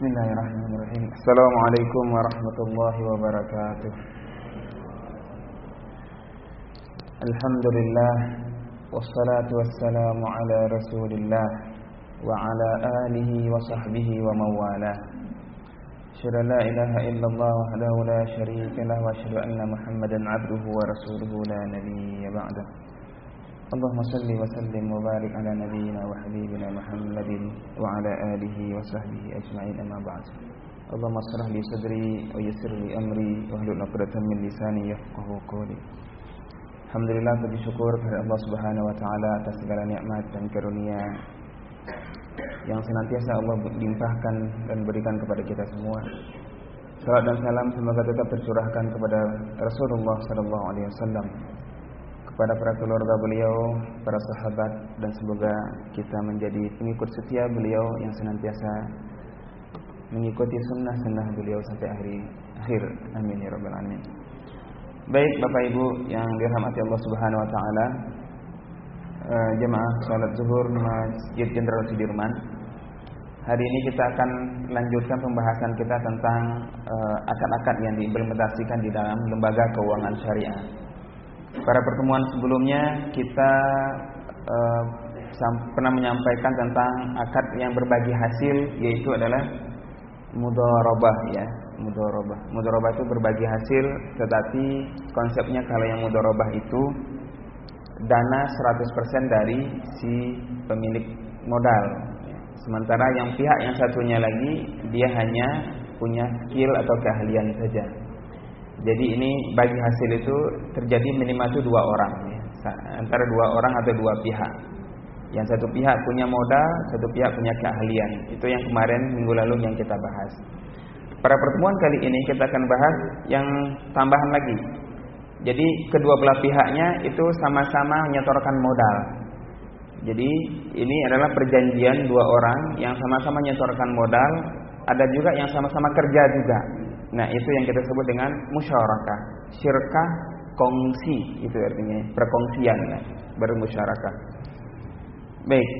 Bismillahirrahmanirrahim. Assalamualaikum warahmatullahi wabarakatuh. Alhamdulillah wassalatu wassalamu ala Rasulillah wa ala alihi wa sahbihi wa mawalah. Asyhadu la ilaha illallah wahdahu la syarika lah wa asyhadu anna Muhammadan abduhu wa rasuluhu la nabiyya ba'dah. Allahumma salli wa sallim wa barik ala nabiyyina wa habibina Muhammadin wa ala alihi wa sahbihi ajma'in amma ba'd. Allahumma shrah li sadri wa yassir li amri wa hlul 'uqdatam min lisani yafqahu qawli. Alhamdulillah puji syukur kepada Allah Subhanahu wa taala atas segala nikmat dan karunia yang senantiasa Allah limpahkan dan berikan kepada kita semua. Salam dan salam semoga tetap tercurahkan kepada Rasulullah sallallahu alaihi wasallam kepada para keluarga beliau, para sahabat dan semoga kita menjadi pengikut setia beliau yang senantiasa mengikuti sunnah-sunnah beliau sampai akhir akhir. Amin ya rabbal alamin. Baik Bapak Ibu yang dirahmati Allah Subhanahu wa taala. Uh, jemaah salat zuhur Masjid Jenderal Sudirman. Hari ini kita akan lanjutkan pembahasan kita tentang akad-akad uh, yang diimplementasikan di dalam lembaga keuangan syariah. Pada pertemuan sebelumnya kita uh, pernah menyampaikan tentang akad yang berbagi hasil yaitu adalah mudharabah ya, mudharabah. Mudharabah itu berbagi hasil tetapi konsepnya kalau yang mudharabah itu dana 100% dari si pemilik modal. Sementara yang pihak yang satunya lagi dia hanya punya skill atau keahlian saja. Jadi ini bagi hasil itu terjadi minimal itu dua orang ya. Antara dua orang atau dua pihak. Yang satu pihak punya modal Satu pihak punya keahlian. Itu yang kemarin minggu lalu yang kita bahas. Pada pertemuan kali ini kita akan bahas yang tambahan lagi. Jadi kedua belah pihaknya itu sama-sama menyetorkan modal. Jadi ini adalah perjanjian dua orang Yang sama-sama menyetorkan modal. Ada juga yang sama-sama kerja juga Nah, itu yang kita sebut dengan musyarakah. Syirkah kongsi itu artinya perkongsian ya, bermusyarakah. Baik.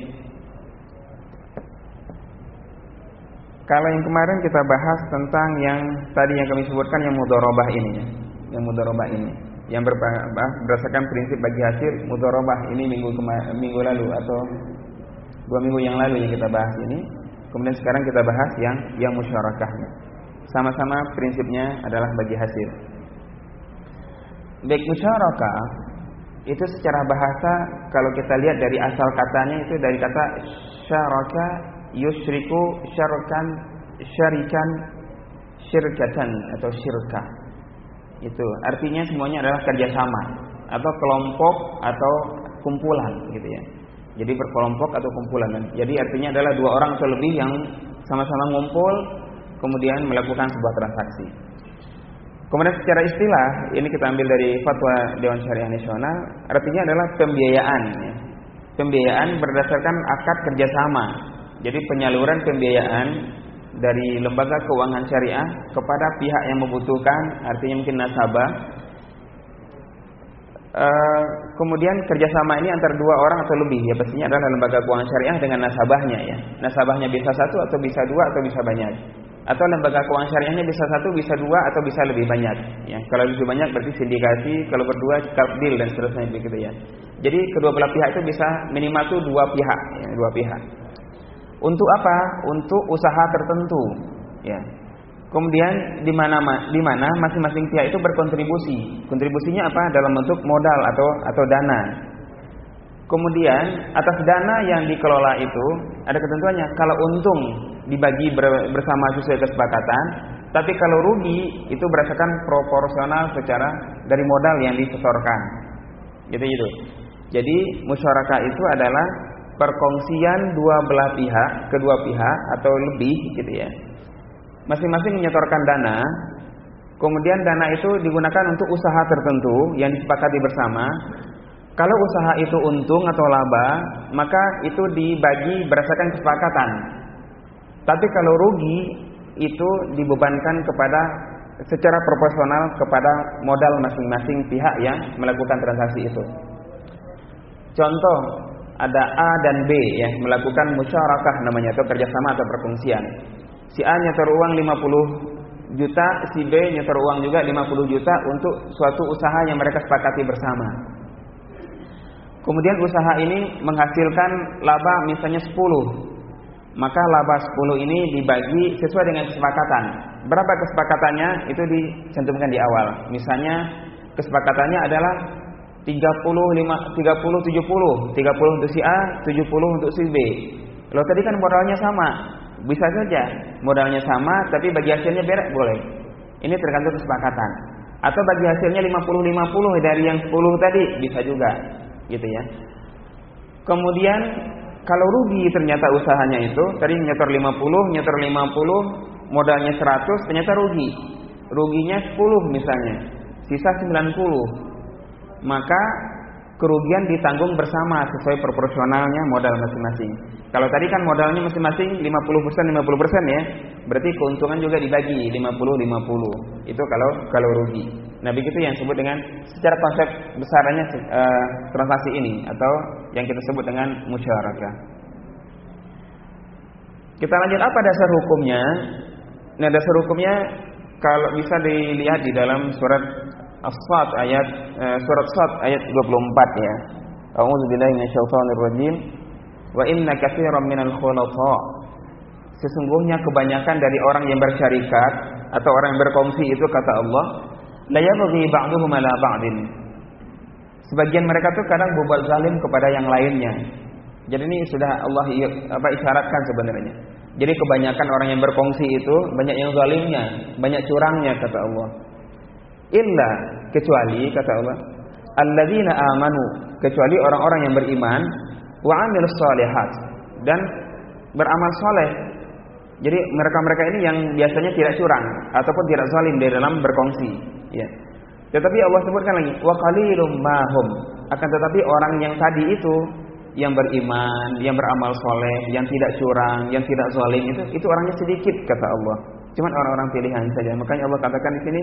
Kalau yang kemarin kita bahas tentang yang tadi yang kami sebutkan yang mudharabah ini ya. Yang mudharabah ini yang berdasarkan prinsip bagi hasil mudharabah ini minggu minggu lalu atau dua minggu yang lalu yang kita bahas ini. Kemudian sekarang kita bahas yang yang musyarakahnya sama-sama prinsipnya adalah bagi hasil. Baik musyarakah itu secara bahasa kalau kita lihat dari asal katanya itu dari kata syaraka yusriku syarakan syarikan syirkatan atau syirkah. Itu artinya semuanya adalah kerjasama atau kelompok atau kumpulan gitu ya. Jadi berkelompok atau kumpulan. Jadi artinya adalah dua orang atau lebih yang sama-sama ngumpul kemudian melakukan sebuah transaksi. Kemudian secara istilah ini kita ambil dari fatwa Dewan Syariah Nasional, artinya adalah pembiayaan. Ya. Pembiayaan berdasarkan akad kerjasama. Jadi penyaluran pembiayaan dari lembaga keuangan syariah kepada pihak yang membutuhkan, artinya mungkin nasabah. E, kemudian kerjasama ini antara dua orang atau lebih ya pastinya adalah lembaga keuangan syariah dengan nasabahnya ya. Nasabahnya bisa satu atau bisa dua atau bisa banyak atau lembaga keuangan syariahnya bisa satu, bisa dua, atau bisa lebih banyak. Ya, kalau lebih banyak berarti sindikasi, kalau berdua deal dan seterusnya begitu ya. Jadi kedua belah pihak itu bisa minimal tuh dua pihak, ya, dua pihak. Untuk apa? Untuk usaha tertentu, ya. Kemudian di mana di mana masing-masing pihak itu berkontribusi. Kontribusinya apa? Dalam bentuk modal atau atau dana. Kemudian atas dana yang dikelola itu ada ketentuannya. Kalau untung dibagi bersama sesuai kesepakatan, tapi kalau rugi itu berdasarkan proporsional secara dari modal yang disetorkan. Gitu gitu. Jadi musyarakah itu adalah perkongsian dua belah pihak, kedua pihak atau lebih gitu ya. Masing-masing menyetorkan dana, kemudian dana itu digunakan untuk usaha tertentu yang disepakati bersama kalau usaha itu untung atau laba, maka itu dibagi berdasarkan kesepakatan. Tapi kalau rugi, itu dibebankan kepada secara proporsional kepada modal masing-masing pihak yang melakukan transaksi itu. Contoh, ada A dan B ya melakukan musyarakah namanya atau kerjasama atau perkongsian. Si A nyetor uang 50 juta, si B nyetor uang juga 50 juta untuk suatu usaha yang mereka sepakati bersama. Kemudian usaha ini menghasilkan laba misalnya 10. Maka laba 10 ini dibagi sesuai dengan kesepakatan. Berapa kesepakatannya? Itu dicantumkan di awal. Misalnya kesepakatannya adalah 30 5 30 70. 30 untuk si A, 70 untuk si B. Kalau tadi kan modalnya sama, bisa saja modalnya sama tapi bagi hasilnya beda boleh. Ini tergantung kesepakatan. Atau bagi hasilnya 50-50 dari yang 10 tadi bisa juga. Gitu ya. Kemudian kalau rugi ternyata usahanya itu tadi nyetor 50, nyetor 50, modalnya 100 ternyata rugi. Ruginya 10 misalnya, sisa 90. Maka kerugian ditanggung bersama sesuai proporsionalnya modal masing-masing. Kalau tadi kan modalnya masing-masing 50% 50% ya. Berarti keuntungan juga dibagi 50 50. Itu kalau kalau rugi. Nah, begitu yang disebut dengan secara konsep besarnya uh, transaksi ini atau yang kita sebut dengan musyarakah. Kita lanjut apa dasar hukumnya? Nah, dasar hukumnya kalau bisa dilihat di dalam surat As-Sad ayat uh, surat Sad ayat 24 ya. A'udzu billahi minasyaitonir rajim. Wa inna katsiran minal khulata Sesungguhnya kebanyakan dari orang yang bersyarikat atau orang yang berkongsi itu kata Allah, la yabghi ba'duhum ala ba'din. Sebagian mereka tuh kadang berbuat zalim kepada yang lainnya. Jadi ini sudah Allah apa isyaratkan sebenarnya. Jadi kebanyakan orang yang berkongsi itu banyak yang zalimnya, banyak curangnya kata Allah. Illa kecuali kata Allah, alladzina amanu, kecuali orang-orang yang beriman wa amilus solihat dan beramal soleh. Jadi mereka-mereka ini yang biasanya tidak curang ataupun tidak zalim di dalam berkongsi, ya. Tetapi Allah sebutkan lagi wa qalilum mahum. Akan tetapi orang yang tadi itu yang beriman, yang beramal soleh, yang tidak curang, yang tidak zalim itu itu orangnya sedikit kata Allah. Cuman orang-orang pilihan saja. Makanya Allah katakan di sini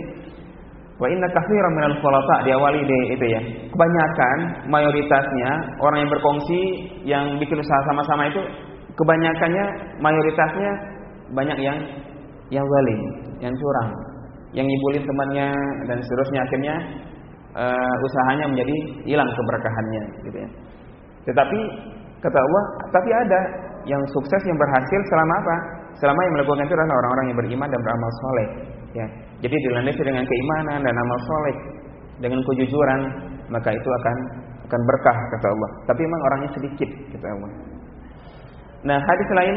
Wa inna katsiran minal khulafa diawali di itu ya. Kebanyakan mayoritasnya orang yang berkongsi yang bikin usaha sama-sama itu kebanyakannya mayoritasnya banyak yang yang zalim, yang curang, yang ngibulin temannya dan seterusnya akhirnya uh, usahanya menjadi hilang keberkahannya gitu ya. Tetapi kata Allah, tapi ada yang sukses yang berhasil selama apa? Selama yang melakukan itu adalah orang-orang yang beriman dan beramal soleh. Ya, jadi dilandasi dengan keimanan dan amal soleh, dengan kejujuran, maka itu akan akan berkah kata Allah. Tapi memang orangnya sedikit kata Allah. Nah, hadis lain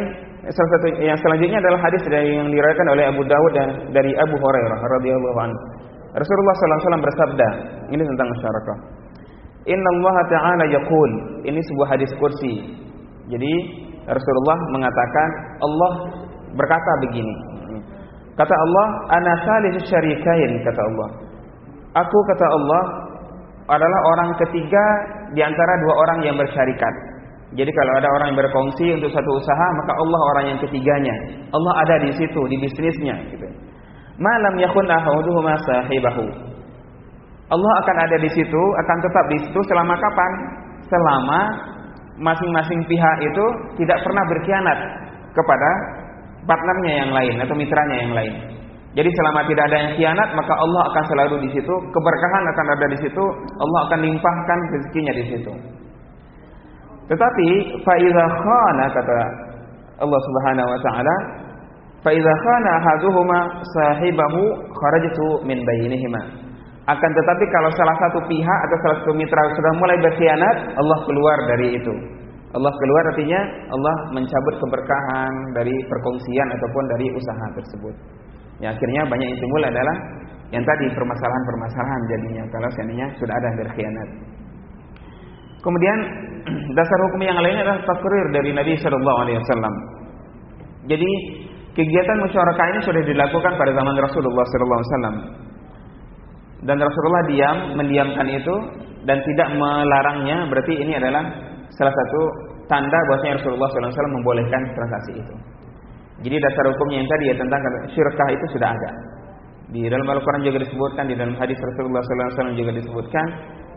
salah satu yang selanjutnya adalah hadis dari yang diriwayatkan oleh Abu Dawud dan dari Abu Hurairah radhiyallahu anhu. Rasulullah SAW bersabda, ini tentang masyarakat. Inna Allah Ta'ala yaqul. Ini sebuah hadis kursi. Jadi Rasulullah mengatakan Allah berkata begini. Kata Allah, ana salisu syarikain kata Allah. Aku kata Allah adalah orang ketiga di antara dua orang yang bersyarikat. Jadi kalau ada orang yang berkongsi untuk satu usaha, maka Allah orang yang ketiganya. Allah ada di situ, di bisnisnya gitu. Malam yakun ahaduhuma sahibahu. Allah akan ada di situ, akan tetap di situ selama kapan? Selama masing-masing pihak itu tidak pernah berkhianat kepada partnernya yang lain atau mitranya yang lain. Jadi selama tidak ada yang khianat, maka Allah akan selalu di situ, keberkahan akan ada di situ, Allah akan limpahkan rezekinya di situ. Tetapi faiza khana kata Allah Subhanahu wa taala, faiza khana ahaduhuma sahibahu kharajtu min bainihima. Akan tetapi kalau salah satu pihak atau salah satu mitra sudah mulai berkhianat, Allah keluar dari itu. Allah keluar artinya Allah mencabut keberkahan dari perkongsian ataupun dari usaha tersebut. Ya, akhirnya banyak yang timbul adalah yang tadi permasalahan-permasalahan jadinya kalau seandainya sudah ada berkhianat. Kemudian dasar hukum yang lainnya adalah takrir dari Nabi Shallallahu Alaihi Wasallam. Jadi kegiatan musyarakah ini sudah dilakukan pada zaman Rasulullah Shallallahu Alaihi Wasallam dan Rasulullah diam mendiamkan itu dan tidak melarangnya berarti ini adalah salah satu tanda bahwasanya Rasulullah SAW membolehkan transaksi itu. Jadi dasar hukumnya yang tadi ya tentang syirkah itu sudah ada. Di dalam Al-Quran juga disebutkan, di dalam hadis Rasulullah SAW juga disebutkan.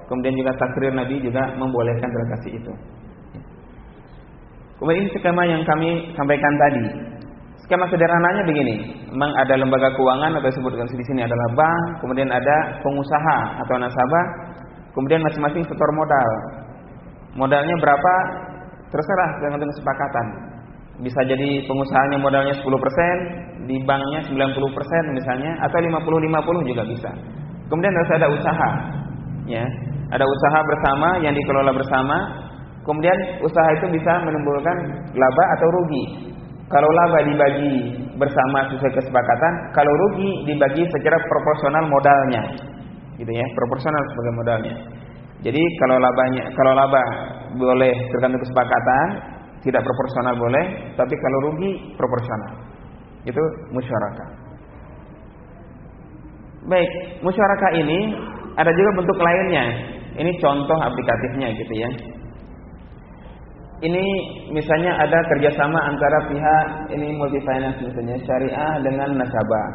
Kemudian juga takrir Nabi juga membolehkan transaksi itu. Kemudian skema yang kami sampaikan tadi. Skema sederhananya begini, memang ada lembaga keuangan atau disebutkan di sini adalah bank, kemudian ada pengusaha atau nasabah, kemudian masing-masing setor modal. Modalnya berapa? Terserah dengan kesepakatan. Bisa jadi pengusahanya modalnya 10%, di banknya 90% misalnya atau 50-50 juga bisa. Kemudian harus ada usaha. Ya. Ada usaha bersama yang dikelola bersama. Kemudian usaha itu bisa menimbulkan laba atau rugi. Kalau laba dibagi bersama sesuai kesepakatan, kalau rugi dibagi secara proporsional modalnya. Gitu ya, proporsional sebagai modalnya. Jadi kalau labanya kalau laba boleh tergantung kesepakatan, tidak proporsional boleh, tapi kalau rugi proporsional. Itu musyarakah. Baik, musyarakah ini ada juga bentuk lainnya. Ini contoh aplikatifnya gitu ya ini misalnya ada kerjasama antara pihak ini multi finance misalnya syariah dengan nasabah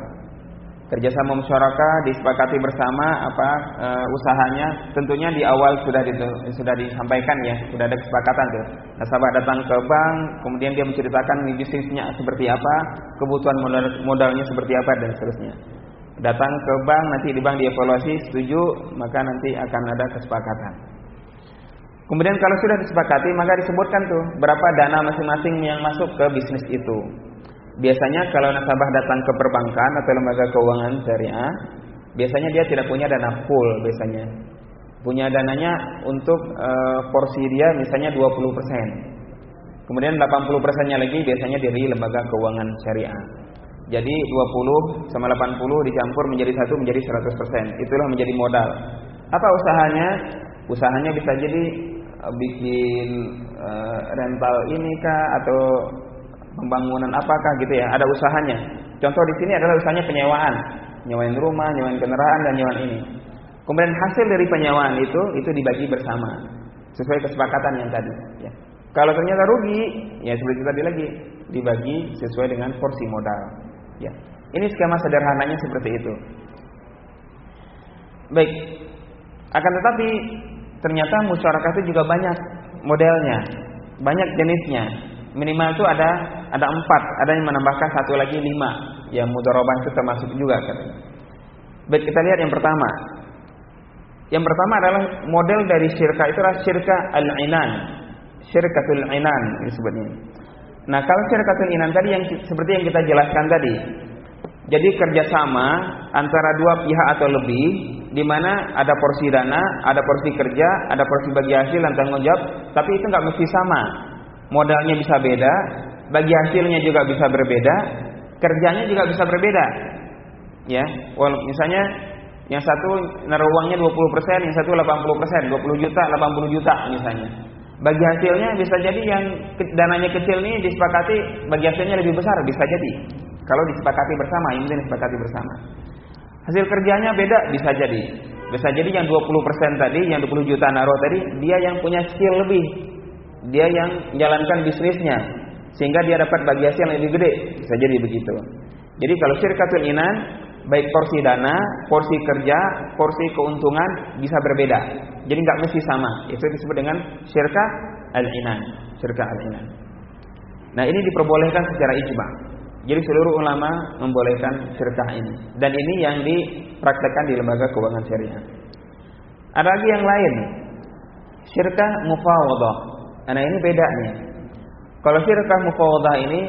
kerjasama masyarakat disepakati bersama apa e, usahanya. Tentunya di awal sudah di, sudah disampaikan ya sudah ada kesepakatan tuh. Nasabah datang ke bank kemudian dia menceritakan bisnisnya seperti apa kebutuhan modal, modalnya seperti apa dan seterusnya. Datang ke bank nanti di bank dievaluasi setuju maka nanti akan ada kesepakatan. Kemudian kalau sudah disepakati maka disebutkan tuh berapa dana masing-masing yang masuk ke bisnis itu. Biasanya kalau nasabah datang ke perbankan atau lembaga keuangan syariah, biasanya dia tidak punya dana full biasanya. Punya dananya untuk e, porsi dia misalnya 20%. Kemudian 80%-nya lagi biasanya dari lembaga keuangan syariah. Jadi 20 sama 80 dicampur menjadi satu menjadi 100%. Itulah menjadi modal. Apa usahanya? Usahanya bisa jadi Eh, bikin uh, rental ini kah atau pembangunan apakah gitu ya ada usahanya. Contoh di sini adalah usahanya penyewaan. Nyewain rumah nyewain kendaraan dan nyewain ini. Kemudian hasil dari penyewaan itu itu dibagi bersama. Sesuai kesepakatan yang tadi ya. Kalau ternyata rugi ya seperti tadi lagi dibagi sesuai dengan porsi modal ya. Ini skema sederhananya seperti itu. Baik. Akan tetapi ternyata musyarakah itu juga banyak modelnya, banyak jenisnya. Minimal itu ada ada empat, ada yang menambahkan satu lagi lima. Yang mudorobah itu termasuk juga katanya. Baik kita lihat yang pertama. Yang pertama adalah model dari syirka itu adalah syirka al-inan. Syirkatul inan disebutnya. Nah kalau syirkatul inan tadi yang seperti yang kita jelaskan tadi. Jadi kerjasama antara dua pihak atau lebih di mana ada porsi dana, ada porsi kerja, ada porsi bagi hasil dan tanggung jawab, tapi itu nggak mesti sama. Modalnya bisa beda, bagi hasilnya juga bisa berbeda, kerjanya juga bisa berbeda. Ya, well, misalnya yang satu naruh uangnya 20%, yang satu 80%, 20 juta, 80 juta misalnya. Bagi hasilnya bisa jadi yang dananya kecil ini disepakati bagi hasilnya lebih besar, bisa jadi. Kalau disepakati bersama, ini disepakati bersama. Hasil kerjanya beda bisa jadi. Bisa jadi yang 20% tadi, yang 20 juta naruh tadi, dia yang punya skill lebih. Dia yang menjalankan bisnisnya sehingga dia dapat bagi hasil yang lebih gede. Bisa jadi begitu. Jadi kalau syirkatul inan baik porsi dana, porsi kerja, porsi keuntungan bisa berbeda. Jadi nggak mesti sama. Itu disebut dengan syirka al-inan. Syirka al-inan. Nah, ini diperbolehkan secara ijma. Jadi seluruh ulama membolehkan syirkah ini. Dan ini yang dipraktekkan di lembaga keuangan syariah. Ada lagi yang lain. Syirkah mufawadah. Nah ini bedanya. Kalau syirkah mufawadah ini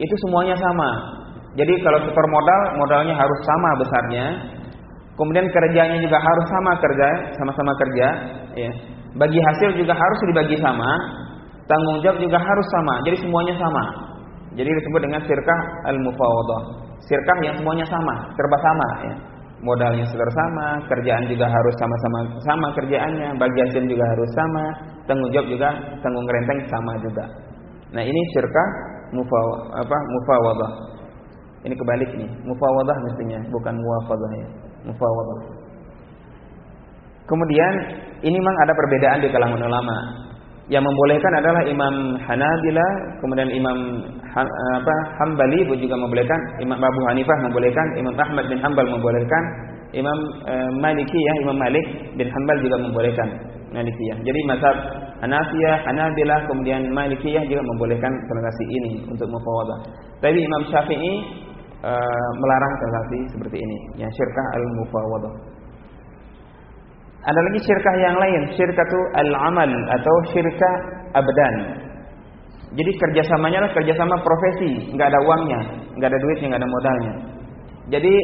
itu semuanya sama. Jadi kalau setor modal, modalnya harus sama besarnya. Kemudian kerjanya juga harus sama kerja, sama-sama kerja. Ya. Bagi hasil juga harus dibagi sama. Tanggung jawab juga harus sama. Jadi semuanya sama. Jadi disebut dengan sirkah al-mufawadah. Sirkah yang semuanya sama, serba sama ya. Modalnya sama, kerjaan juga harus sama-sama sama kerjaannya, bagi hasil juga harus sama, tanggung jawab juga tanggung renteng sama juga. Nah, ini sirkah mufaw mufawadah. Ini kebalik nih, mufawadah mestinya, bukan muwafadah ya. Mufawadah. Kemudian ini memang ada perbedaan di kalangan ulama. Yang membolehkan adalah Imam Hanabila, kemudian Imam apa Hambali juga membolehkan, Imam Abu Hanifah membolehkan, Imam Ahmad bin Hambal membolehkan, Imam e, Maliki ya, Imam Malik bin Hambal juga membolehkan Maliki ya. Jadi mazhab Hanafiyah, Hanabilah, kemudian Malikiyah juga membolehkan transaksi ini untuk mufawadah. Tapi Imam Syafi'i uh, melarang transaksi seperti ini, yang syirkah al-mufawadah. Ada lagi syirkah yang lain, syirkatu al-amal atau syirkah abdan. Jadi kerjasamanya adalah kerjasama profesi, nggak ada uangnya, nggak ada duitnya, nggak ada modalnya. Jadi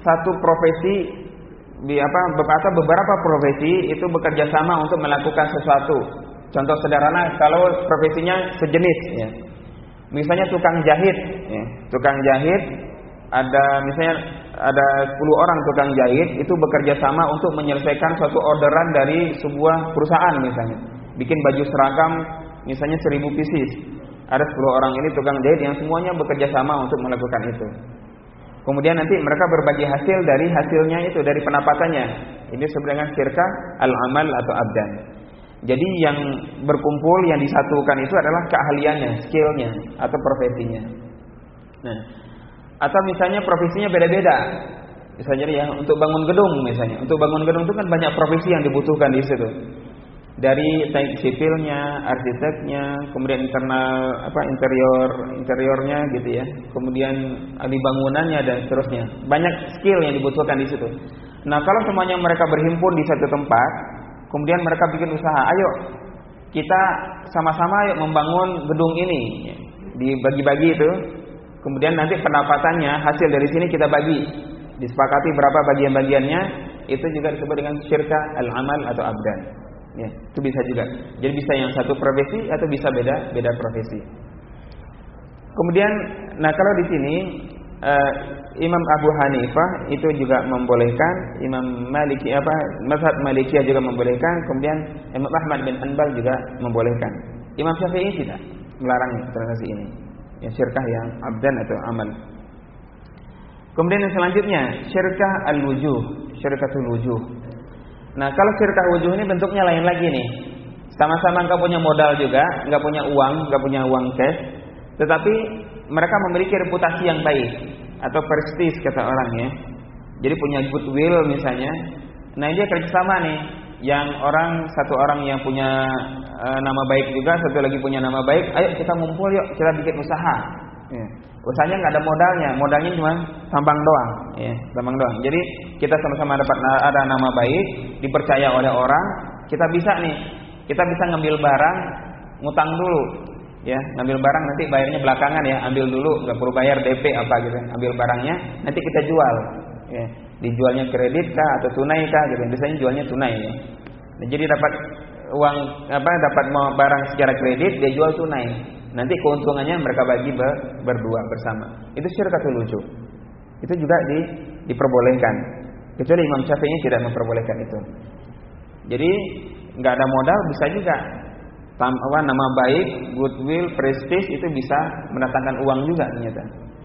satu profesi apa berkata beberapa profesi itu bekerja sama untuk melakukan sesuatu. Contoh sederhana kalau profesinya sejenis ya. Misalnya tukang jahit ya. Tukang jahit ada misalnya ada 10 orang tukang jahit itu bekerja sama untuk menyelesaikan suatu orderan dari sebuah perusahaan misalnya. Bikin baju seragam misalnya 1000 pieces. Ada 10 orang ini tukang jahit yang semuanya bekerja sama untuk melakukan itu. Kemudian nanti mereka berbagi hasil dari hasilnya itu dari penapatannya. Ini sebenarnya syirka al-amal atau abdan. Jadi yang berkumpul yang disatukan itu adalah keahliannya, skillnya atau profesinya. Nah, atau misalnya profesinya beda-beda. Misalnya ya untuk bangun gedung misalnya. Untuk bangun gedung itu kan banyak profesi yang dibutuhkan di situ dari teknik sipilnya, arsiteknya, kemudian internal apa interior interiornya gitu ya, kemudian ahli bangunannya dan seterusnya. Banyak skill yang dibutuhkan di situ. Nah kalau semuanya mereka berhimpun di satu tempat, kemudian mereka bikin usaha, ayo kita sama-sama yuk membangun gedung ini, dibagi-bagi itu. Kemudian nanti pendapatannya hasil dari sini kita bagi, disepakati berapa bagian-bagiannya, itu juga disebut dengan syirka al-amal atau abdan. Ya, itu bisa juga. Jadi bisa yang satu profesi atau bisa beda beda profesi. Kemudian, nah kalau di sini uh, Imam Abu Hanifah itu juga membolehkan, Imam Maliki apa Mazhab Maliki juga membolehkan, kemudian Imam Ahmad bin Hanbal juga membolehkan. Imam Syafi'i tidak melarang transaksi ini. Ya syirkah yang abdan atau amal. Kemudian yang selanjutnya syirkah al-wujuh, syirkatul wujuh. Nah kalau firqah wujuh ini bentuknya lain lagi nih. Sama-sama nggak punya modal juga, nggak punya uang, nggak punya uang cash, tetapi mereka memiliki reputasi yang baik atau prestis kata orang ya. Jadi punya goodwill misalnya. Nah dia kerjasama nih, yang orang satu orang yang punya e, nama baik juga, satu lagi punya nama baik. Ayo kita ngumpul yuk, kita bikin usaha. Ya. Usahanya nggak ada modalnya, modalnya cuma tampang doang, ya, tampang doang. Jadi kita sama-sama dapat ada nama baik, dipercaya oleh orang, kita bisa nih, kita bisa ngambil barang, ngutang dulu, ya, ngambil barang nanti bayarnya belakangan ya, ambil dulu, nggak perlu bayar DP apa gitu, ambil barangnya, nanti kita jual, ya, dijualnya kredit kah atau tunai kah gitu, biasanya jualnya tunai ya. Nah, jadi dapat uang apa dapat barang secara kredit dia jual tunai Nanti keuntungannya mereka bagi ber, berdua bersama. Itu syirkatul wujud. Itu juga di, diperbolehkan. Kecuali Imam Syafi'i tidak memperbolehkan itu. Jadi nggak ada modal bisa juga apa nama baik, goodwill, prestige itu bisa mendatangkan uang juga ternyata.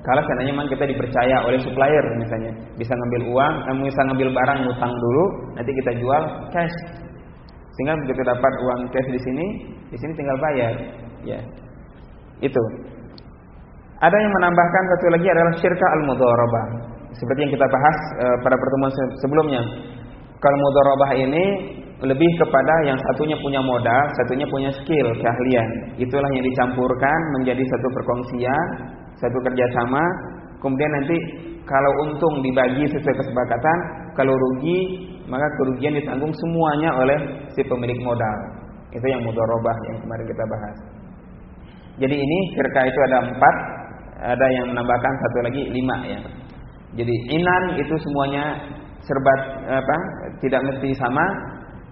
Kalau seandainya memang kita dipercaya oleh supplier misalnya, bisa ngambil uang, eh, bisa ngambil barang ngutang dulu, nanti kita jual cash. Sehingga begitu dapat uang cash di sini, di sini tinggal bayar. Ya, itu. Ada yang menambahkan satu lagi adalah syirka al-mudharabah. Seperti yang kita bahas e, pada pertemuan sebelumnya. Kalau mudharabah ini lebih kepada yang satunya punya modal, satunya punya skill, keahlian. Itulah yang dicampurkan menjadi satu perkongsian, satu kerjasama. Kemudian nanti kalau untung dibagi sesuai kesepakatan, kalau rugi maka kerugian ditanggung semuanya oleh si pemilik modal. Itu yang mudharabah yang kemarin kita bahas. Jadi ini firqa itu ada empat, ada yang menambahkan satu lagi lima ya. Jadi inan itu semuanya serba apa tidak mesti sama.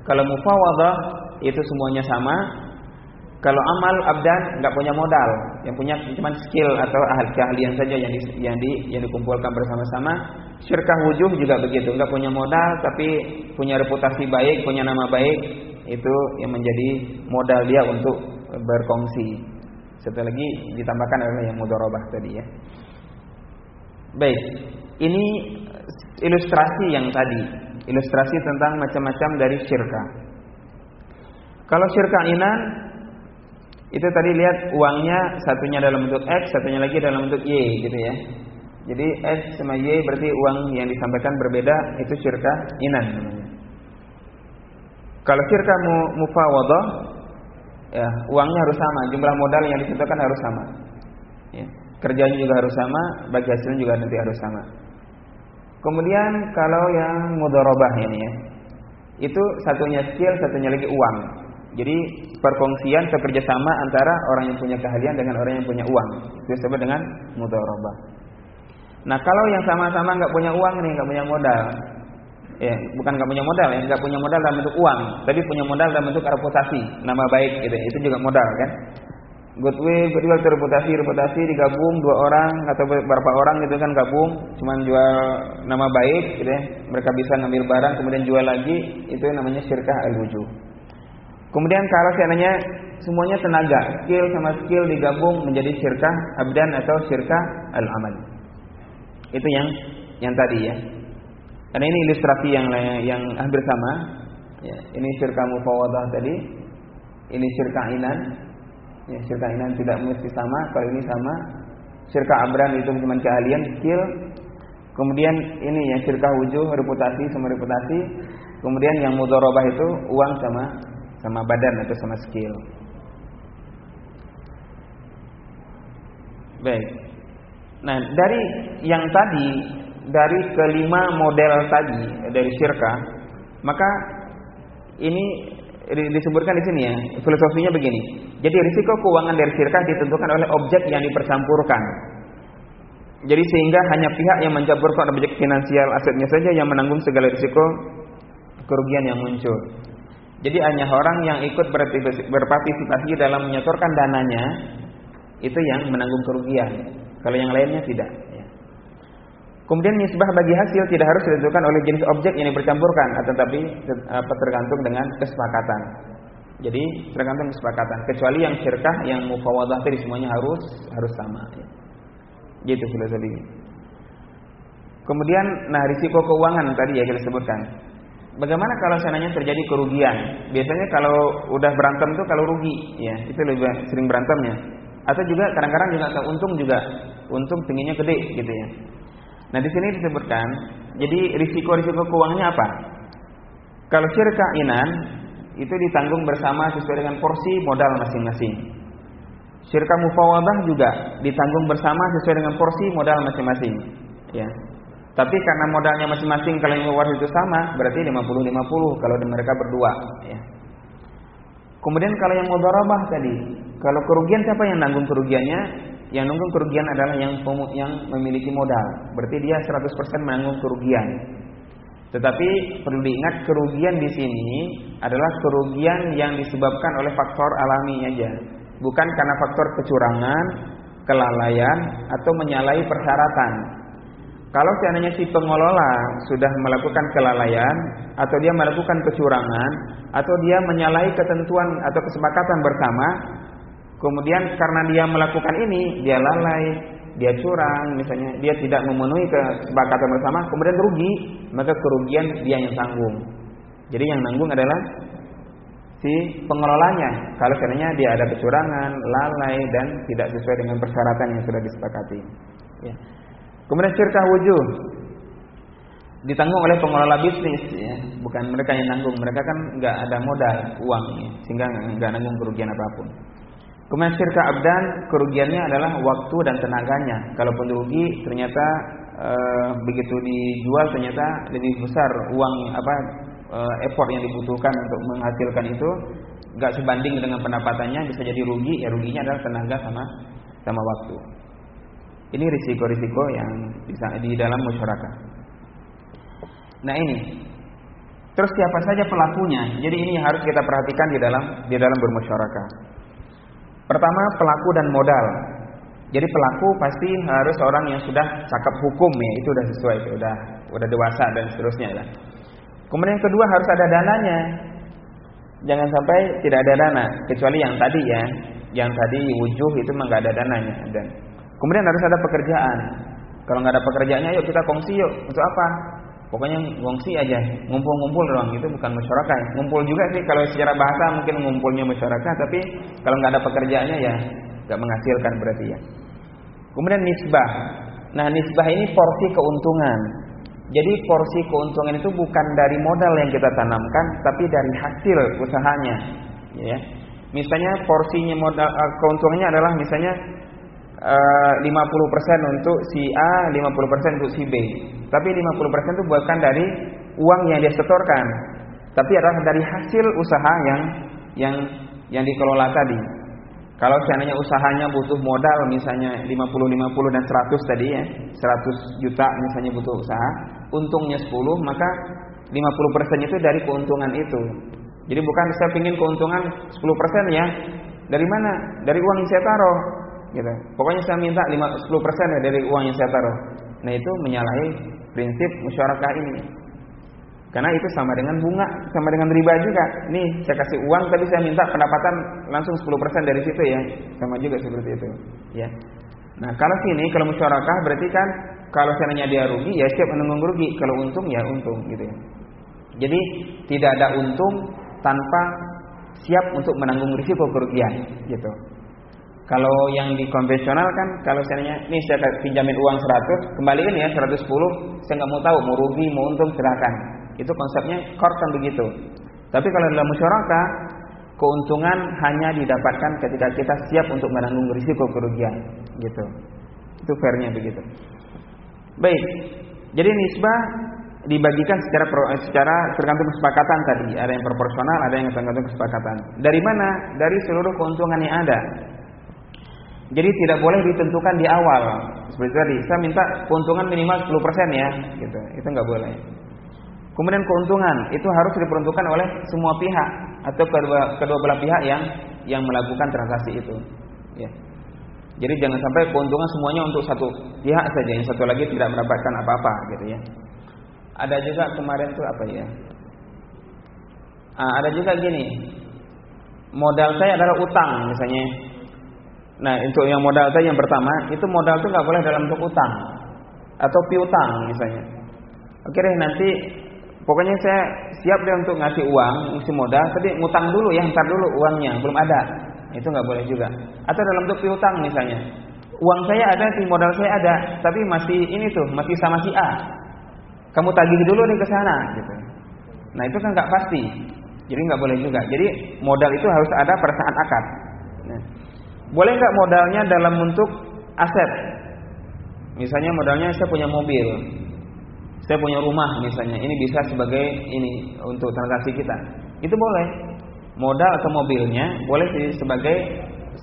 Kalau mufawadah itu semuanya sama. Kalau amal abdan nggak punya modal, yang punya cuma skill atau ahli keahlian saja yang di, yang di yang dikumpulkan bersama-sama. Syirkah wujuh juga begitu, nggak punya modal tapi punya reputasi baik, punya nama baik, itu yang menjadi modal dia untuk berkongsi. Satu lagi ditambahkan adalah yang mudorobah tadi ya. Baik, ini ilustrasi yang tadi, ilustrasi tentang macam-macam dari syirka. Kalau syirka inan itu tadi lihat uangnya satunya dalam bentuk X, satunya lagi dalam bentuk Y gitu ya. Jadi X sama Y berarti uang yang disampaikan berbeda itu syirka inan. Kalau syirka mufawadah ya, uangnya harus sama, jumlah modal yang disetorkan harus sama. Ya, kerjanya juga harus sama, bagi hasilnya juga nanti harus sama. Kemudian kalau yang mudharabah ini ya, itu satunya skill, satunya lagi uang. Jadi perkongsian atau kerjasama antara orang yang punya keahlian dengan orang yang punya uang. Itu disebut dengan mudharabah. Nah kalau yang sama-sama nggak punya uang nih, nggak punya modal, ya bukan nggak punya modal ya, nggak punya modal dalam bentuk uang, tapi punya modal dalam bentuk reputasi, nama baik gitu, itu juga modal kan. Goodwill, goodwill reputasi, reputasi digabung dua orang atau beberapa orang gitu kan gabung, cuman jual nama baik gitu ya. Mereka bisa ngambil barang kemudian jual lagi, itu namanya syirkah al-wujuh. Kemudian kalau seandainya semuanya tenaga, skill sama skill digabung menjadi syirkah abdan atau syirkah al-amal. Itu yang yang tadi ya. Karena ini ilustrasi yang yang hampir sama. Ya, ini syirkah mufawadah tadi. Ini syirkah inan. Ya, syirkah inan tidak mesti sama, kalau ini sama. Syirkah abran itu cuma keahlian, skill. Kemudian ini ya syirkah wujuh, reputasi sama reputasi. Kemudian yang mudharabah itu uang sama sama badan atau sama skill. Baik. Nah, dari yang tadi, dari kelima model tadi dari syirkah, maka ini disebutkan di sini ya, filosofinya begini. Jadi risiko keuangan dari syirkah ditentukan oleh objek yang dipercampurkan. Jadi sehingga hanya pihak yang mencampurkan objek finansial asetnya saja yang menanggung segala risiko kerugian yang muncul. Jadi hanya orang yang ikut berpartisipasi dalam menyetorkan dananya itu yang menanggung kerugian. Kalau yang lainnya tidak. Kemudian nisbah bagi hasil tidak harus ditentukan oleh jenis objek yang dipercampurkan, tetapi tergantung dengan kesepakatan. Jadi tergantung kesepakatan. Kecuali yang syirkah, yang mufawadah tadi semuanya harus harus sama. Gitu filosofi. Kemudian, nah risiko keuangan tadi ya kita sebutkan. Bagaimana kalau seandainya terjadi kerugian? Biasanya kalau udah berantem tuh kalau rugi, ya itu lebih sering berantemnya. Atau juga kadang-kadang juga untung juga, untung tingginya gede gitu ya. Nah di sini disebutkan, jadi risiko-risiko keuangannya apa? Kalau syirka inan itu ditanggung bersama sesuai dengan porsi modal masing-masing. Syirka mufawadah juga ditanggung bersama sesuai dengan porsi modal masing-masing. Ya. Tapi karena modalnya masing-masing kalau yang mewaris itu sama, berarti 50-50 kalau mereka berdua. Ya. Kemudian kalau yang mudharabah tadi, kalau kerugian siapa yang nanggung kerugiannya? Yang nanggung kerugian adalah yang yang memiliki modal. Berarti dia 100% menanggung kerugian. Tetapi perlu diingat kerugian di sini adalah kerugian yang disebabkan oleh faktor alami aja, bukan karena faktor kecurangan, kelalaian atau menyalahi persyaratan. Kalau seandainya si pengelola sudah melakukan kelalaian atau dia melakukan kecurangan atau dia menyalahi ketentuan atau kesepakatan bersama, kemudian karena dia melakukan ini, dia lalai, dia curang, misalnya dia tidak memenuhi kesepakatan bersama, kemudian rugi, maka kerugian dia yang tanggung. Jadi yang nanggung adalah si pengelolanya. Kalau seandainya dia ada kecurangan, lalai dan tidak sesuai dengan persyaratan yang sudah disepakati. Ya. Kemudian syirkah wujud ditanggung oleh pengelola bisnis, ya. bukan mereka yang nanggung. Mereka kan nggak ada modal uang, ya. sehingga nggak nanggung kerugian apa pun. Kemudian syirkah abdan kerugiannya adalah waktu dan tenaganya. Kalaupun rugi ternyata e, begitu dijual ternyata lebih besar uang apa e, effort yang dibutuhkan untuk menghasilkan itu nggak sebanding dengan pendapatannya bisa jadi rugi ya ruginya adalah tenaga sama sama waktu. Ini risiko-risiko yang bisa di dalam masyarakat. Nah ini, terus siapa saja pelakunya? Jadi ini harus kita perhatikan di dalam di dalam bermasyarakat. Pertama pelaku dan modal. Jadi pelaku pasti harus orang yang sudah cakap hukum ya, itu sudah sesuai, sudah sudah dewasa dan seterusnya lah. Kemudian yang kedua harus ada dananya. Jangan sampai tidak ada dana, kecuali yang tadi ya, yang tadi wujuh itu memang ada dananya dan Kemudian harus ada pekerjaan. Kalau nggak ada pekerjaannya, yuk kita kongsi yuk. Untuk apa? Pokoknya kongsi aja, ngumpul-ngumpul doang. Itu bukan masyarakat. Ngumpul juga sih kalau secara bahasa mungkin ngumpulnya masyarakat, tapi kalau nggak ada pekerjaannya ya nggak menghasilkan berarti ya. Kemudian nisbah. Nah nisbah ini porsi keuntungan. Jadi porsi keuntungan itu bukan dari modal yang kita tanamkan, tapi dari hasil usahanya. Ya. Misalnya porsinya modal uh, keuntungannya adalah misalnya 50% untuk si A, 50% untuk si B. Tapi 50% itu bukan dari uang yang dia setorkan, tapi adalah dari hasil usaha yang yang yang dikelola tadi. Kalau seandainya usahanya butuh modal misalnya 50 50 dan 100 tadi ya, 100 juta misalnya butuh usaha, untungnya 10, maka 50% itu dari keuntungan itu. Jadi bukan saya ingin keuntungan 10% ya. Dari mana? Dari uang yang saya taruh. Gitu. Pokoknya saya minta 5, 10% ya dari uang yang saya taruh. Nah, itu menyalahi prinsip musyarakah ini. Karena itu sama dengan bunga, sama dengan riba juga. Nih, saya kasih uang tapi saya minta pendapatan langsung 10% dari situ ya. Sama juga seperti itu, ya. Nah, kalau sini kalau musyarakah berarti kan kalau seandainya dia rugi ya siap menanggung rugi, kalau untung ya untung gitu ya. Jadi tidak ada untung tanpa siap untuk menanggung risiko kerugian gitu. Kalau yang di konvensional kan kalau seandainya nih saya pinjamin uang 100, kembalikan ya 110, saya nggak mau tahu mau rugi mau untung silakan. Itu konsepnya core kan begitu. Tapi kalau dalam musyarakah, keuntungan hanya didapatkan ketika kita siap untuk menanggung risiko kerugian, gitu. Itu fairnya begitu. Baik. Jadi nisbah dibagikan secara secara tergantung kesepakatan tadi. Ada yang proporsional, ada yang tergantung kesepakatan. Dari mana? Dari seluruh keuntungan yang ada. Jadi tidak boleh ditentukan di awal. Seperti tadi, saya minta keuntungan minimal 10% ya, gitu. Itu nggak boleh. Kemudian keuntungan itu harus diperuntukkan oleh semua pihak atau kedua kedua belah pihak yang yang melakukan transaksi itu. Ya. Jadi jangan sampai keuntungan semuanya untuk satu pihak saja, yang satu lagi tidak mendapatkan apa-apa gitu ya. Ada juga kemarin tuh apa ya? Ah, ada juga gini. Modal saya adalah utang misalnya. Nah, untuk yang modal saya yang pertama, itu modal itu nggak boleh dalam bentuk utang atau piutang misalnya. Oke deh nanti Pokoknya saya siap deh untuk ngasih uang, ngasih modal, tapi ngutang dulu ya, ntar dulu uangnya, belum ada. Itu nggak boleh juga. Atau dalam bentuk piutang misalnya. Uang saya ada, si modal saya ada, tapi masih ini tuh, masih sama si A. Kamu tagih dulu nih ke sana, gitu. Nah itu kan nggak pasti. Jadi nggak boleh juga. Jadi modal itu harus ada pada saat akad. Boleh nggak modalnya dalam bentuk aset? Misalnya modalnya saya punya mobil, saya punya rumah misalnya, ini bisa sebagai ini untuk transaksi kita. Itu boleh. Modal atau mobilnya boleh sebagai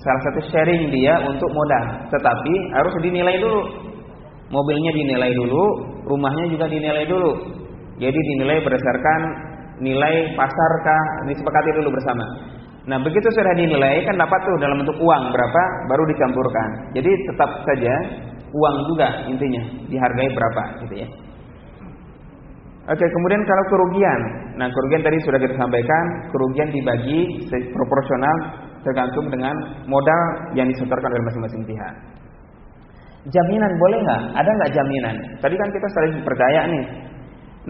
salah satu sharing dia untuk modal, tetapi harus dinilai dulu. Mobilnya dinilai dulu, rumahnya juga dinilai dulu. Jadi dinilai berdasarkan nilai pasarkah disepakati dulu bersama. Nah begitu sudah dinilai kan dapat tuh dalam bentuk uang berapa baru dicampurkan. Jadi tetap saja uang juga intinya dihargai berapa gitu ya. Oke, kemudian kalau kerugian. Nah, kerugian tadi sudah kita sampaikan, kerugian dibagi proporsional tergantung dengan modal yang disetorkan oleh masing-masing pihak. Jaminan boleh nggak? Ada nggak jaminan? Tadi kan kita saling percaya nih.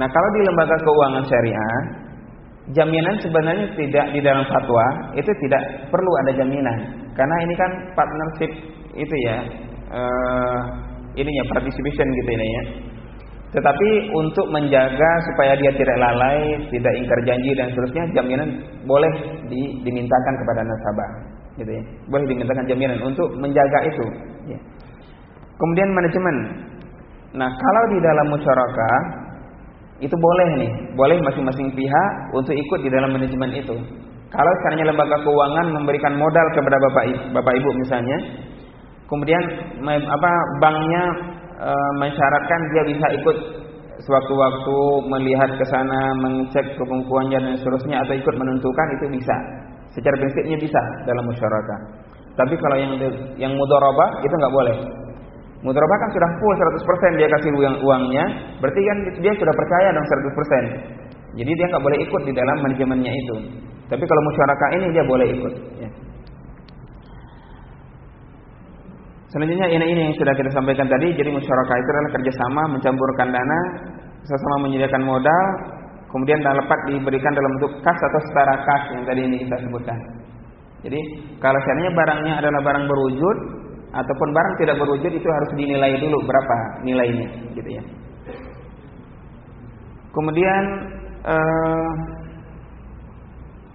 Nah, kalau di lembaga keuangan syariah, jaminan sebenarnya tidak di dalam fatwa itu tidak perlu ada jaminan, karena ini kan partnership itu ya, uh, ininya participation gitu ini ya. Tetapi untuk menjaga supaya dia tidak lalai, tidak ingkar janji dan seterusnya, jaminan boleh di, dimintakan kepada nasabah, gitu ya. Boleh dimintakan jaminan untuk menjaga itu. Ya. Kemudian manajemen. Nah, kalau di dalam musyarakah itu boleh nih, boleh masing-masing pihak untuk ikut di dalam manajemen itu. Kalau seandainya lembaga keuangan memberikan modal kepada bapak bapak ibu misalnya, kemudian apa banknya e, mensyaratkan dia bisa ikut sewaktu-waktu melihat ke sana, mengecek kepemampuannya dan seterusnya atau ikut menentukan itu bisa. Secara prinsipnya bisa dalam masyarakat. Tapi kalau yang yang mudharabah itu nggak boleh. Mudharabah kan sudah full 100% dia kasih uang uangnya, berarti kan dia sudah percaya dong 100%. Jadi dia nggak boleh ikut di dalam manajemennya itu. Tapi kalau masyarakat ini dia boleh ikut. Ya. Selanjutnya ini ini yang sudah kita sampaikan tadi. Jadi musyarakah itu adalah kerjasama mencampurkan dana, sesama menyediakan modal, kemudian dapat diberikan dalam bentuk kas atau setara kas yang tadi ini kita sebutkan. Jadi kalau seandainya barangnya adalah barang berwujud ataupun barang tidak berwujud itu harus dinilai dulu berapa nilainya, gitu ya. Kemudian eh,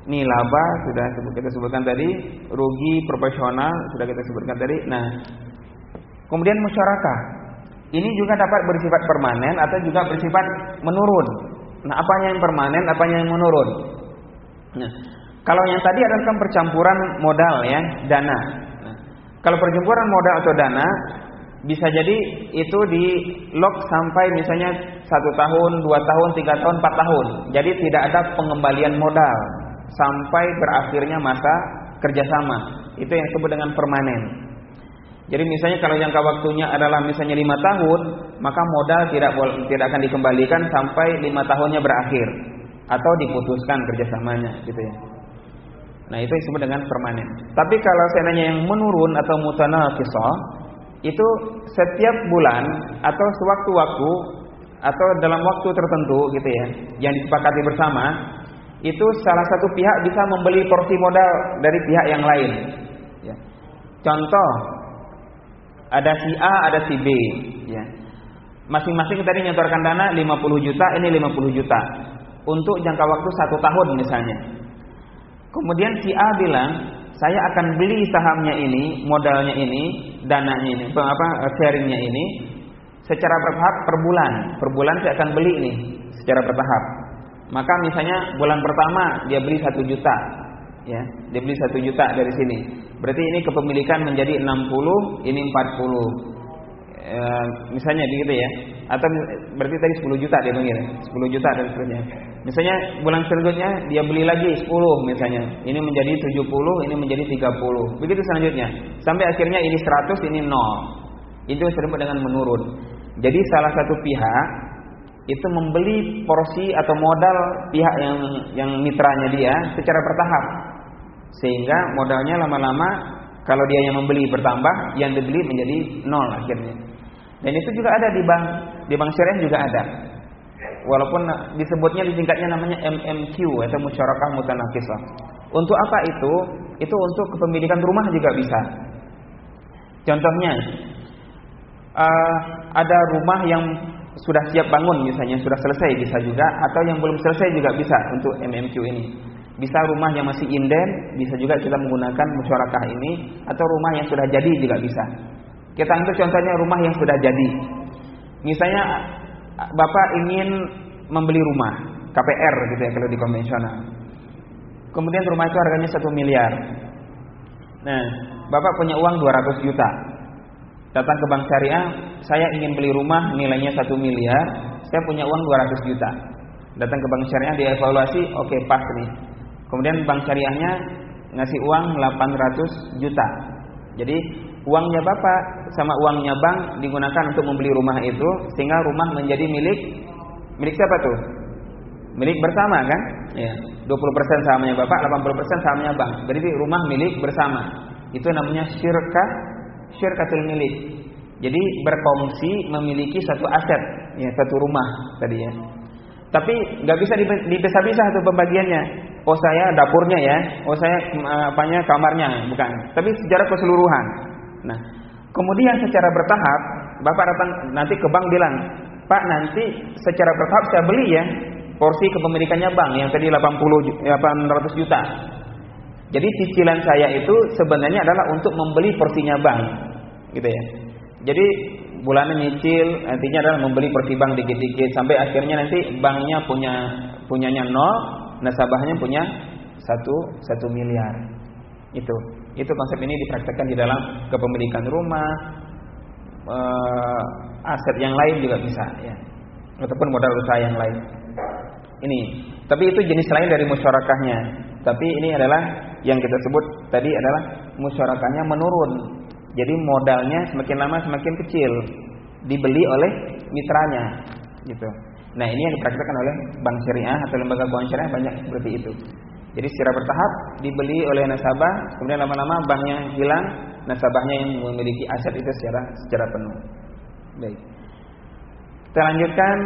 nilaba sudah kita sebutkan tadi, rugi proporsional sudah kita sebutkan tadi. Nah, kemudian musyarakah. Ini juga dapat bersifat permanen atau juga bersifat menurun. Nah, apanya yang permanen, apanya yang menurun? Nah, kalau yang tadi adalah kan percampuran modal ya, dana. Kalau percampuran modal atau dana bisa jadi itu di lock sampai misalnya satu tahun, dua tahun, tiga tahun, empat tahun. Jadi tidak ada pengembalian modal sampai berakhirnya masa kerjasama. Itu yang disebut dengan permanen. Jadi misalnya kalau jangka waktunya adalah misalnya lima tahun, maka modal tidak tidak akan dikembalikan sampai lima tahunnya berakhir atau diputuskan kerjasamanya, gitu ya. Nah itu disebut dengan permanen. Tapi kalau seandainya yang menurun atau mutanakisah, itu setiap bulan atau sewaktu-waktu atau dalam waktu tertentu gitu ya, yang disepakati bersama, itu salah satu pihak bisa membeli porsi modal dari pihak yang lain. Ya. Contoh, ada si A, ada si B. Ya. Masing-masing tadi nyetorkan dana 50 juta, ini 50 juta. Untuk jangka waktu satu tahun misalnya. Kemudian si A bilang, saya akan beli sahamnya ini, modalnya ini, dananya ini, apa sharingnya ini, secara bertahap per bulan. Per bulan saya akan beli ini secara bertahap. Maka misalnya bulan pertama dia beli satu juta, ya, dia beli satu juta dari sini. Berarti ini kepemilikan menjadi 60, ini 40. E, misalnya begitu ya. Atau berarti tadi 10 juta dia panggil, 10 juta dan seterusnya. Misalnya bulan selanjutnya dia beli lagi 10 misalnya. Ini menjadi 70, ini menjadi 30. Begitu selanjutnya. Sampai akhirnya ini 100, ini 0. Itu disebut dengan menurun. Jadi salah satu pihak itu membeli porsi atau modal pihak yang yang mitranya dia secara bertahap sehingga modalnya lama-lama kalau dia yang membeli bertambah yang dibeli menjadi nol akhirnya dan itu juga ada di bank di bank syariah juga ada walaupun disebutnya di tingkatnya namanya MMQ atau musyarakah mutanakisah untuk apa itu itu untuk kepemilikan rumah juga bisa contohnya uh, ada rumah yang sudah siap bangun misalnya sudah selesai bisa juga atau yang belum selesai juga bisa untuk MMQ ini. Bisa rumah yang masih inden, bisa juga kita menggunakan musyarakah ini atau rumah yang sudah jadi juga bisa. Kita ambil contohnya rumah yang sudah jadi. Misalnya Bapak ingin membeli rumah KPR gitu ya kalau di konvensional. Kemudian rumah itu harganya satu miliar. Nah, Bapak punya uang 200 juta datang ke bank syariah, saya ingin beli rumah nilainya satu miliar, saya punya uang 200 juta. Datang ke bank syariah dievaluasi, oke okay, pas nih. Kemudian bank syariahnya ngasih uang 800 juta. Jadi uangnya bapak sama uangnya bank digunakan untuk membeli rumah itu sehingga rumah menjadi milik milik siapa tuh? Milik bersama kan? Ya. 20% sahamnya bapak, 80% sahamnya bank. Berarti rumah milik bersama. Itu namanya syirkah syirkatul milik. Jadi berkongsi memiliki satu aset, ya satu rumah tadi ya. Tapi nggak bisa dipisah-pisah tuh pembagiannya. Oh saya dapurnya ya, oh saya eh, apanya kamarnya, bukan. Tapi secara keseluruhan. Nah, kemudian secara bertahap, bapak datang nanti ke bank bilang, Pak nanti secara bertahap saya beli ya porsi kepemilikannya bank yang tadi 80 800 juta. Jadi cicilan saya itu sebenarnya adalah untuk membeli porsinya bank, gitu ya. Jadi bulanan nyicil nantinya adalah membeli porsi bank dikit-dikit sampai akhirnya nanti banknya punya punyanya nol, nasabahnya punya satu satu miliar. Itu itu konsep ini dipraktekkan di dalam kepemilikan rumah, eh, aset yang lain juga bisa, ya, ataupun modal usaha yang lain. Ini, tapi itu jenis lain dari musyarakahnya. Tapi ini adalah yang kita sebut tadi adalah musyarakahnya menurun. Jadi modalnya semakin lama semakin kecil, dibeli oleh mitranya, gitu. Nah ini yang dipraktikkan oleh bank syariah atau lembaga keuangan syariah banyak seperti itu. Jadi secara bertahap dibeli oleh nasabah, kemudian lama-lama banknya hilang, nasabahnya yang memiliki aset itu secara secara penuh. Baik. Kita lanjutkan.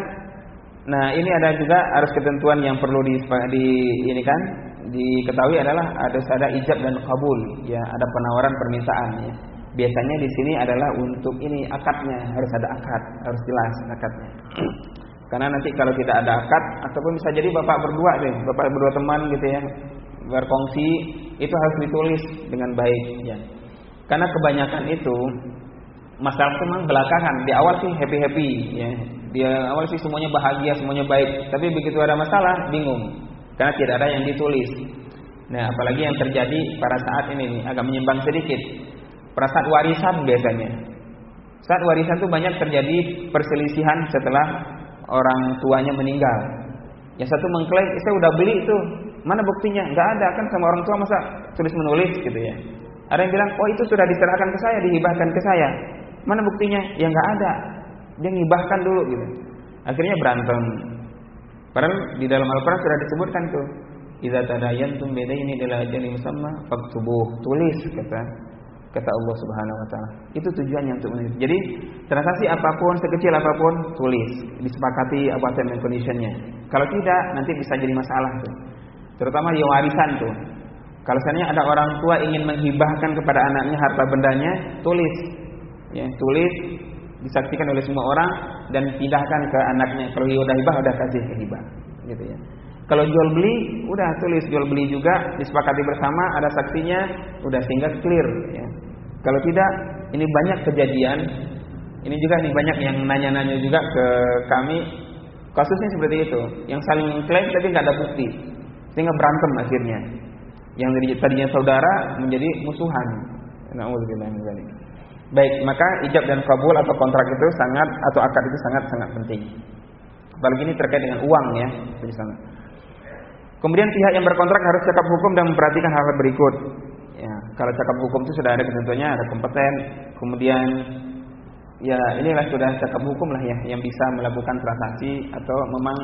Nah ini ada juga harus ketentuan yang perlu di, di ini kan diketahui adalah ada ada ijab dan kabul, ya ada penawaran permintaan ya. Biasanya di sini adalah untuk ini akadnya harus ada akad, harus jelas akadnya. Karena nanti kalau tidak ada akad ataupun bisa jadi bapak berdua deh, bapak berdua teman gitu ya, berkongsi itu harus ditulis dengan baik ya. Karena kebanyakan itu masalah itu memang belakangan. Di awal sih happy happy ya. Di awal sih semuanya bahagia, semuanya baik. Tapi begitu ada masalah bingung karena tidak ada yang ditulis. Nah, apalagi yang terjadi pada saat ini nih agak menyimpang sedikit. Pada saat warisan biasanya. Saat warisan itu banyak terjadi perselisihan setelah orang tuanya meninggal. Yang satu mengklaim, saya udah beli itu, mana buktinya? Enggak ada kan sama orang tua masa tulis menulis gitu ya. Ada yang bilang, oh itu sudah diserahkan ke saya, dihibahkan ke saya. Mana buktinya? Ya enggak ada. Dia ngibahkan dulu gitu. Akhirnya berantem. Padahal di dalam Al-Quran sudah disebutkan tuh. Idza tadayantum bidaini ila ajalin musamma faktubuh. Tulis kata kata Allah Subhanahu wa taala. Itu tujuannya untuk menulis. Jadi transaksi apa pun sekecil apa pun tulis, disepakati apa term and conditionnya. Kalau tidak nanti bisa jadi masalah tuh. Terutama yang warisan tuh. Kalau misalnya ada orang tua ingin menghibahkan kepada anaknya harta bendanya, tulis. Ya, tulis disaksikan oleh semua orang dan pindahkan ke anaknya. Kalau udah hibah udah kasih ke hibah. Gitu ya. Kalau jual beli, udah tulis jual beli juga, disepakati bersama, ada saksinya, udah sehingga clear. Ya. Kalau tidak, ini banyak kejadian. Ini juga nih banyak yang nanya-nanya juga ke kami. Kasusnya seperti itu, yang saling klaim tapi nggak ada bukti, sehingga berantem akhirnya. Yang dari tadinya saudara menjadi musuhan. Baik, maka ijab dan kabul atau kontrak itu sangat atau akad itu sangat sangat penting. Apalagi ini terkait dengan uang ya, di sana. Kemudian pihak yang berkontrak harus cakap hukum dan memperhatikan hal-hal berikut. Ya, kalau cakap hukum itu sudah ada ketentuannya, ada kompeten. Kemudian ya inilah sudah cakap hukum lah ya yang bisa melakukan transaksi atau memang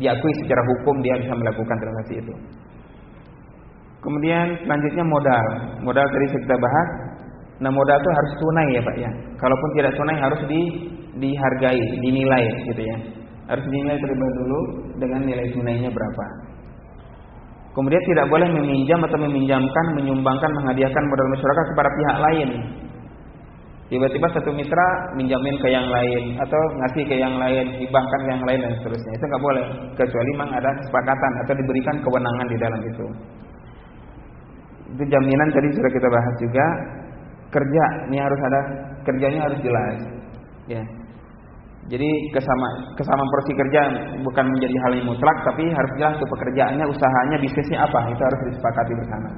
diakui secara hukum dia bisa melakukan transaksi itu. Kemudian selanjutnya modal. Modal tadi kita bahas. Nah modal itu harus tunai ya pak ya. Kalaupun tidak tunai harus di, dihargai, dinilai gitu ya. Harus dinilai terlebih dulu dengan nilai tunainya berapa. Kemudian tidak boleh meminjam atau meminjamkan, menyumbangkan, menghadiahkan modal masyarakat kepada pihak lain. Tiba-tiba satu mitra minjamin ke yang lain atau ngasih ke yang lain, hibahkan ke yang lain dan seterusnya. Itu nggak boleh kecuali memang ada kesepakatan atau diberikan kewenangan di dalam itu. Itu jaminan tadi sudah kita bahas juga. Kerja ini harus ada kerjanya harus jelas. Ya. Jadi kesama kesamaan porsi kerja bukan menjadi hal yang mutlak tapi harus jelas untuk pekerjaannya, usahanya, bisnisnya apa, itu harus disepakati bersama.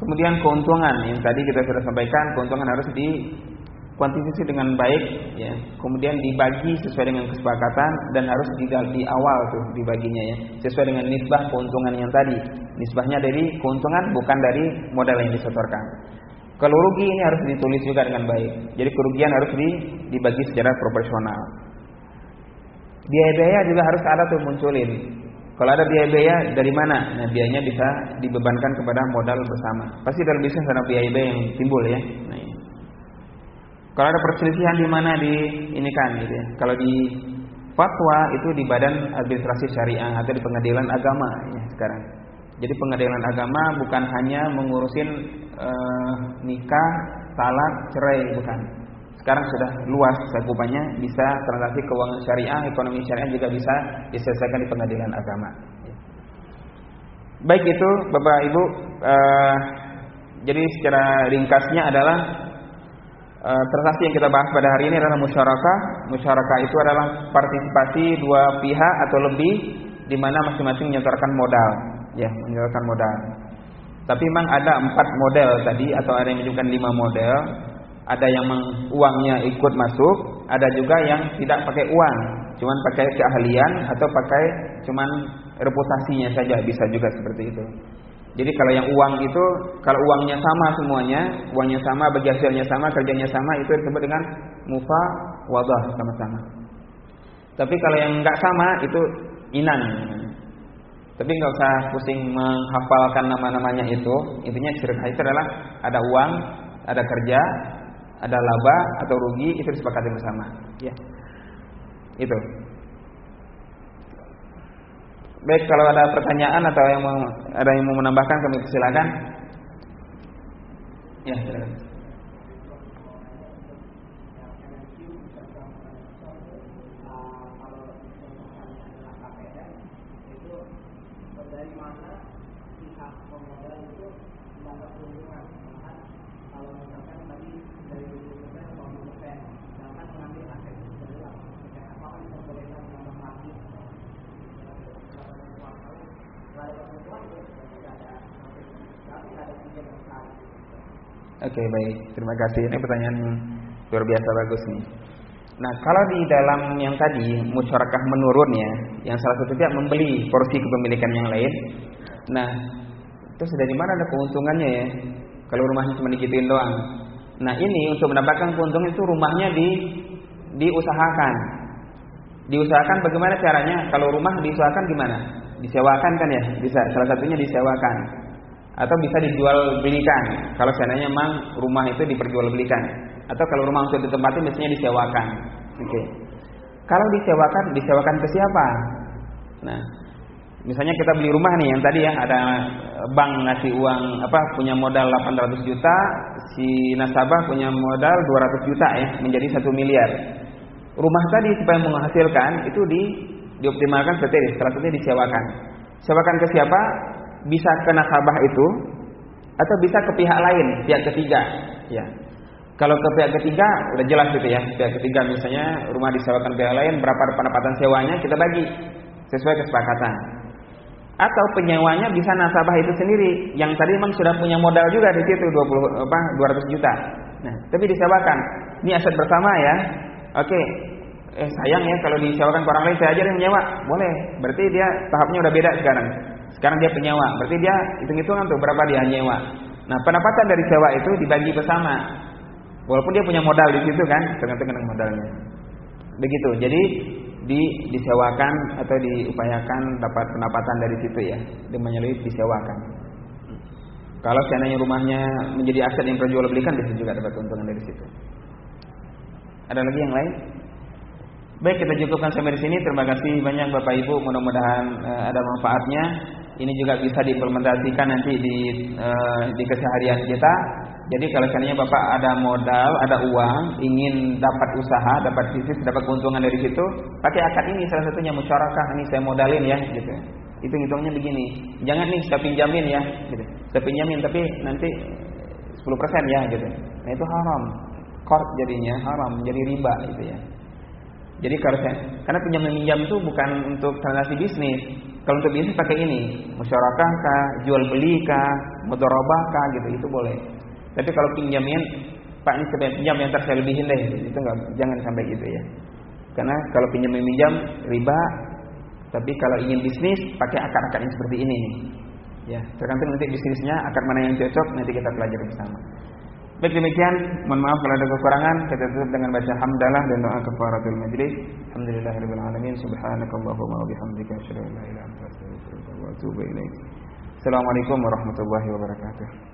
Kemudian keuntungan yang tadi kita sudah sampaikan, keuntungan harus di kuantifikasi dengan baik ya. Kemudian dibagi sesuai dengan kesepakatan dan harus di, di awal tuh dibaginya ya, sesuai dengan nisbah keuntungan yang tadi. Nisbahnya dari keuntungan bukan dari modal yang disetorkan. Kalau rugi ini harus ditulis juga dengan baik. Jadi kerugian harus dibagi secara proporsional. Biaya-biaya juga harus ada tuh munculin. Kalau ada biaya-biaya dari mana? Nah, biayanya bisa dibebankan kepada modal bersama. Pasti dalam bisnis ada biaya-biaya yang timbul ya. Nah, ini. Kalau ada perselisihan di mana di ini kan gitu ya. Kalau di fatwa itu di Badan Administrasi Syariah atau di Pengadilan Agama ya sekarang. Jadi pengadilan agama bukan hanya mengurusin uh, nikah, talak, cerai bukan. Sekarang sudah luas cakupannya, bisa transaksi keuangan syariah, ekonomi syariah juga bisa diselesaikan di pengadilan agama. Baik itu, Bapak Ibu, uh, jadi secara ringkasnya adalah uh, transaksi yang kita bahas pada hari ini adalah musyarakah. Musyarakah itu adalah partisipasi dua pihak atau lebih di mana masing-masing menyetorkan modal, ya, menyetorkan modal. Tapi memang ada empat model tadi atau ada yang menunjukkan lima model. Ada yang uangnya ikut masuk, ada juga yang tidak pakai uang, cuman pakai keahlian atau pakai cuman reputasinya saja bisa juga seperti itu. Jadi kalau yang uang itu kalau uangnya sama semuanya, uangnya sama, bagi hasilnya sama, kerjanya sama itu disebut dengan mufa wadah sama-sama. Tapi kalau yang nggak sama itu inan. Tapi nggak usah pusing menghafalkan nama-namanya itu. Intinya syirkah itu adalah ada uang, ada kerja, ada laba atau rugi itu disepakati bersama. Ya, itu. Baik, kalau ada pertanyaan atau yang mau ada yang mau menambahkan kami silakan. Ya, silakan. dari mana Okay, baik, terima kasih. Ini pertanyaan luar biasa bagus nih. Nah kalau di dalam yang tadi musyarakah menurun ya, yang salah satu pihak membeli porsi kepemilikan yang lain. Nah itu sudah di mana ada keuntungannya ya? Kalau rumahnya cuma digituin doang. Nah ini untuk mendapatkan keuntungan itu rumahnya di diusahakan. Diusahakan bagaimana caranya? Kalau rumah diusahakan gimana? Disewakan kan ya? Bisa. Salah satunya disewakan atau bisa dijual belikan. Kalau seandainya memang rumah itu diperjualbelikan. Atau kalau rumah untuk ditempati mestinya disewakan. Oke. Okay. kalau disewakan disewakan ke siapa? Nah misalnya kita beli rumah nih yang tadi ya ada bank ngasih uang apa punya modal 800 juta si nasabah punya modal 200 juta ya menjadi satu miliar. Rumah tadi supaya menghasilkan itu di dioptimalkan seperti ini salah satunya disewakan. Sewakan ke siapa bisa ke nasabah itu atau bisa ke pihak lain, pihak ketiga, ya. Kalau ke pihak ketiga udah jelas gitu ya. Pihak ketiga misalnya rumah disewakan pihak lain berapa pendapatan sewanya kita bagi sesuai kesepakatan. Atau penyewanya bisa nasabah itu sendiri yang tadi memang sudah punya modal juga di situ 20 apa 200 juta. Nah, tapi disewakan. Ini aset bersama ya. Oke. Eh sayang ya kalau disewakan ke orang lain saya aja yang menyewa. Boleh. Berarti dia tahapnya udah beda sekarang. Sekarang dia penyewa, berarti dia hitung-hitungan tuh berapa dia nyewa. Nah, pendapatan dari sewa itu dibagi bersama. Walaupun dia punya modal di situ kan, tergantung modalnya. Begitu. Jadi di disewakan atau diupayakan dapat pendapatan dari situ ya. Dengan disewakan. Kalau seandainya rumahnya menjadi aset yang belikan, bisa juga dapat keuntungan dari situ. Ada lagi yang lain? Baik, kita cukupkan sampai di sini. Terima kasih banyak Bapak Ibu. Mudah-mudahan uh, ada manfaatnya. Ini juga bisa diimplementasikan nanti di uh, di keseharian kita. Jadi kalau seandainya Bapak ada modal, ada uang, ingin dapat usaha, dapat bisnis, dapat keuntungan dari situ, pakai akad ini salah satunya musyarakah ini saya modalin ya, gitu. Itu hitungnya begini. Jangan nih saya pinjamin ya, gitu. Saya pinjamin tapi nanti 10% ya, gitu. Nah itu haram. Kort jadinya haram, jadi riba gitu ya. Jadi kalau saya, karena pinjam meminjam itu bukan untuk transaksi bisnis. Kalau untuk bisnis pakai ini, musyarakah kah, jual beli kah, mudharabah kah gitu, itu boleh. Tapi kalau pinjamin, Pak ini saya pinjam yang saya lebihin deh, itu enggak, jangan sampai gitu ya. Karena kalau pinjam meminjam riba, tapi kalau ingin bisnis pakai akar-akar yang seperti ini Ya, tergantung nanti bisnisnya akar mana yang cocok nanti kita pelajari bersama. Baik demikian, mohon maaf kalau ada kekurangan. Kita tutup dengan baca hamdalah dan doa kafaratul majlis. Alhamdulillahirabbil alamin. Subhanakallahumma wa bihamdika asyhadu an la ilaha illa anta astaghfiruka wa atubu ilaik. Assalamualaikum warahmatullahi wabarakatuh.